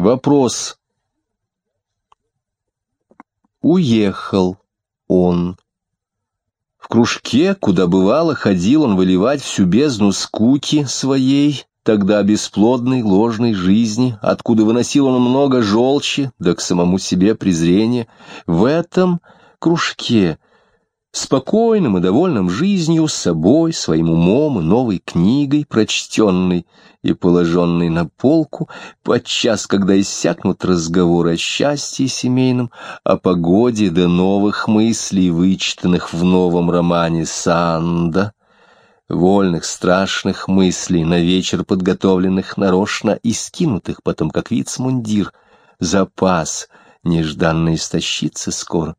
Вопрос. Уехал он. В кружке, куда бывало, ходил он выливать всю бездну скуки своей, тогда бесплодной, ложной жизни, откуда выносил он много желчи, да к самому себе презрения. В этом кружке — спокойным и довольным жизнью, собой, своим умом и новой книгой, прочтенной и положенной на полку, подчас, когда иссякнут разговоры о счастье семейном, о погоде до новых мыслей, вычитанных в новом романе Санда, вольных страшных мыслей, на вечер подготовленных нарочно и скинутых потом, как вицмундир, запас нежданно истощится скоро.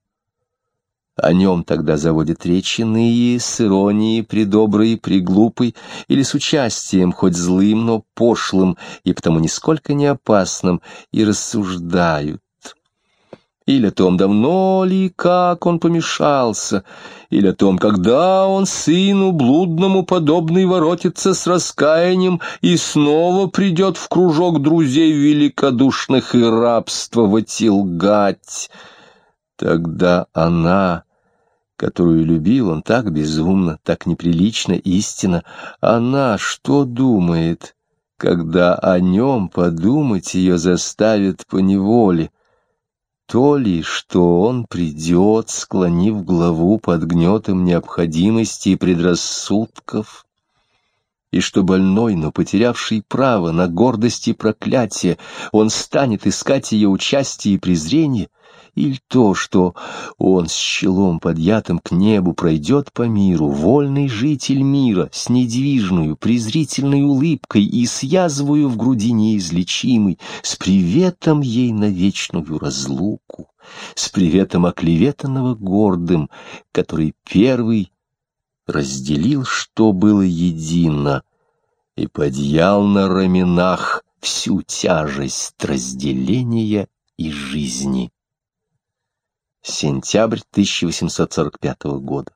О нем тогда заводят речи иные, с иронией, придоброй, приглупой, или с участием, хоть злым, но пошлым, и потому нисколько не опасным, и рассуждают. Или о том, давно ли, как он помешался, или о том, когда он сыну блудному подобный воротится с раскаянием и снова придет в кружок друзей великодушных и рабствовать и лгать. Тогда она которую любил он так безумно, так неприлично, истинно, она что думает, когда о нем подумать ее заставит поневоле? То ли, что он придет, склонив главу под гнетом необходимости и предрассудков, и что больной, но потерявший право на гордость и проклятие, он станет искать ее участие и презрение — или то, что он с челом подъятым к небу пройдет по миру, вольный житель мира, с недвижную, презрительной улыбкой и с язвою в груди неизлечимой, с приветом ей на вечную разлуку, с приветом оклеветанного гордым, который первый разделил, что было едино, и подъял на раменах всю тяжесть разделения и жизни. Сентябрь 1845 года.